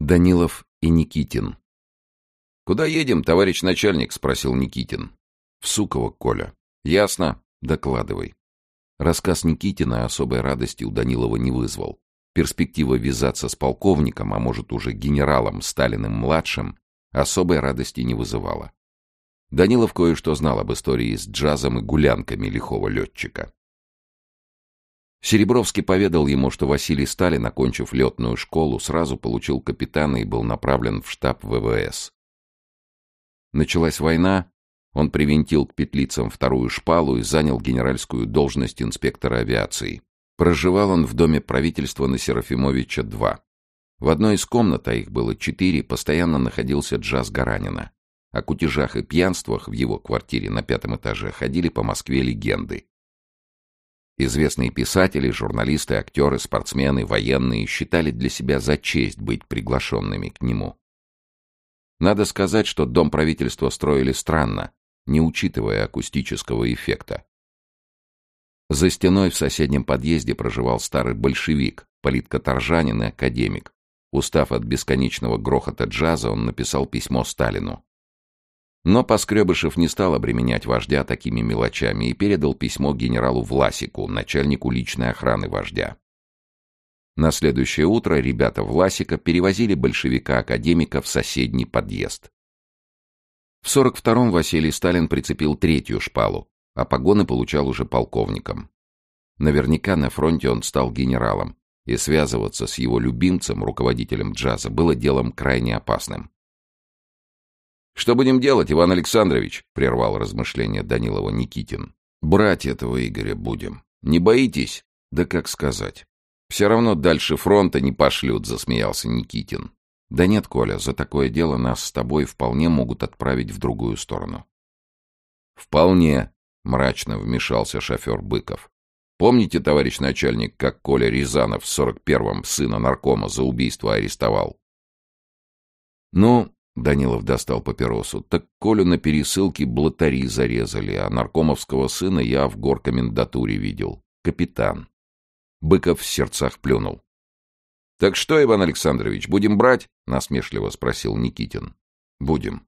Данилов и Никитин. «Куда едем, товарищ начальник?» — спросил Никитин. «В Суково, Коля». «Ясно. Докладывай». Рассказ Никитина особой радости у Данилова не вызвал. Перспектива ввязаться с полковником, а может уже генералом Сталиным-младшим, особой радости не вызывала. Данилов кое-что знал об истории с джазом и гулянками лихого летчика. Серебровский поведал ему, что Василий Сталин, окончив летную школу, сразу получил капитана и был направлен в штаб ВВС. Началась война, он привинтил к петлицам вторую шпалу и занял генеральскую должность инспектора авиации. Проживал он в доме правительства на Серафимовича 2. В одной из комнат, а их было четыре, постоянно находился джаз Гаранина. О кутежах и пьянствах в его квартире на пятом этаже ходили по Москве легенды. Известные писатели, журналисты, актеры, спортсмены, военные считали для себя за честь быть приглашенными к нему. Надо сказать, что дом правительства строили странно, не учитывая акустического эффекта. За стеной в соседнем подъезде проживал старый большевик, политкоторжанин и академик. Устав от бесконечного грохота джаза, он написал письмо Сталину. Но Поскребышев не стал обременять вождя такими мелочами и передал письмо генералу Власику, начальнику личной охраны вождя. На следующее утро ребята Власика перевозили большевика-академика в соседний подъезд. В 42-м Василий Сталин прицепил третью шпалу, а погоны получал уже полковником. Наверняка на фронте он стал генералом, и связываться с его любимцем, руководителем джаза, было делом крайне опасным. «Что будем делать, Иван Александрович?» — прервал размышления Данилова Никитин. «Брать этого Игоря будем. Не боитесь?» «Да как сказать. Все равно дальше фронта не пошлют», — засмеялся Никитин. «Да нет, Коля, за такое дело нас с тобой вполне могут отправить в другую сторону». «Вполне», — мрачно вмешался шофер Быков. «Помните, товарищ начальник, как Коля Рязанов в сорок первом сына наркома за убийство арестовал?» «Ну, Данилов достал папиросу. Так Колю на пересылке блатари зарезали, а наркомовского сына я в горкомендатуре видел. Капитан. Быков в сердцах плюнул. «Так что, Иван Александрович, будем брать?» — насмешливо спросил Никитин. «Будем».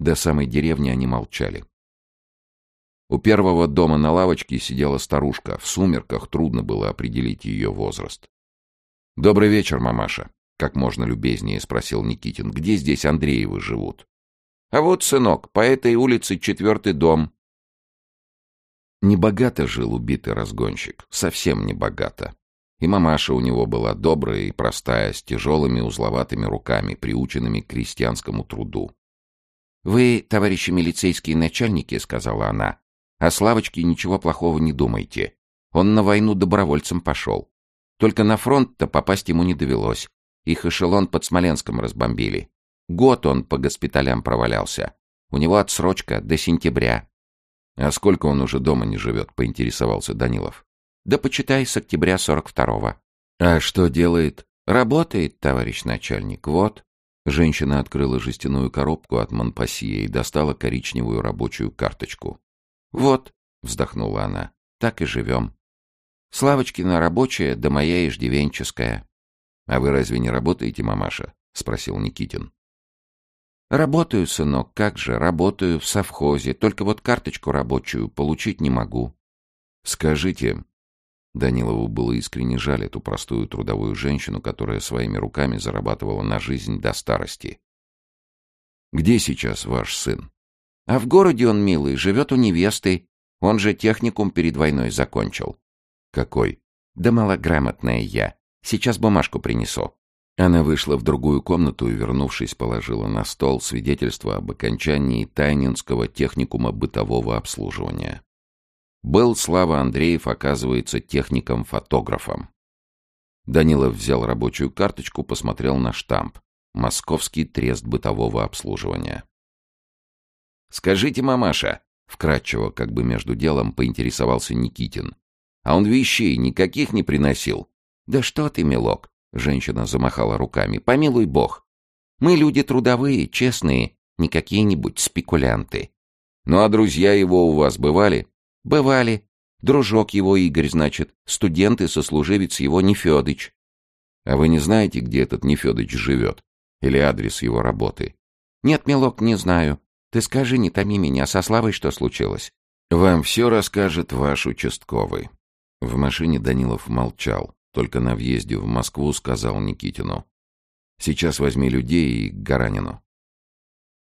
До самой деревни они молчали. У первого дома на лавочке сидела старушка. В сумерках трудно было определить ее возраст. «Добрый вечер, мамаша», как можно любезнее спросил Никитин. Где здесь Андреевы живут? А вот, сынок, по этой улице четвертый дом. Небогато жил убитый разгонщик. Совсем небогато. И мамаша у него была добрая и простая, с тяжелыми узловатыми руками, приученными к крестьянскому труду. «Вы, товарищи милицейские начальники, — сказала она, — о Славочке ничего плохого не думайте. Он на войну добровольцем пошел. Только на фронт-то попасть ему не довелось. Их эшелон под Смоленском разбомбили. Год он по госпиталям провалялся. У него отсрочка до сентября. — А сколько он уже дома не живет? — поинтересовался Данилов. — Да почитай, с октября сорок второго. — А что делает? — Работает, товарищ начальник, вот. Женщина открыла жестяную коробку от Монпассье и достала коричневую рабочую карточку. — Вот, — вздохнула она, — так и живем. Славочкина рабочая, да моя иждивенческая. «А вы разве не работаете, мамаша?» — спросил Никитин. «Работаю, сынок, как же, работаю в совхозе, только вот карточку рабочую получить не могу». «Скажите...» Данилову было искренне жаль эту простую трудовую женщину, которая своими руками зарабатывала на жизнь до старости. «Где сейчас ваш сын?» «А в городе он, милый, живет у невесты. Он же техникум перед войной закончил». «Какой?» «Да малограмотная я. Сейчас бумажку принесу». Она вышла в другую комнату и, вернувшись, положила на стол свидетельство об окончании Тайнинского техникума бытового обслуживания. Был Слава Андреев, оказывается, техником-фотографом. Данилов взял рабочую карточку, посмотрел на штамп. Московский трест бытового обслуживания. «Скажите, мамаша», — вкратчиво, как бы между делом, поинтересовался Никитин, «а он вещей никаких не приносил?» «Да что ты, милок!» — женщина замахала руками. «Помилуй бог! Мы люди трудовые, честные, не какие-нибудь спекулянты». «Ну а друзья его у вас бывали?» «Бывали. Дружок его Игорь, значит, студент и сослуживец его Нефедыч». «А вы не знаете, где этот Нефедыч живет?» Или адрес его работы? Нет, милок, не знаю. Ты скажи, не томи меня, со Славой что случилось? Вам все расскажет ваш участковый. В машине Данилов молчал, только на въезде в Москву сказал Никитину. Сейчас возьми людей и к Гаранину.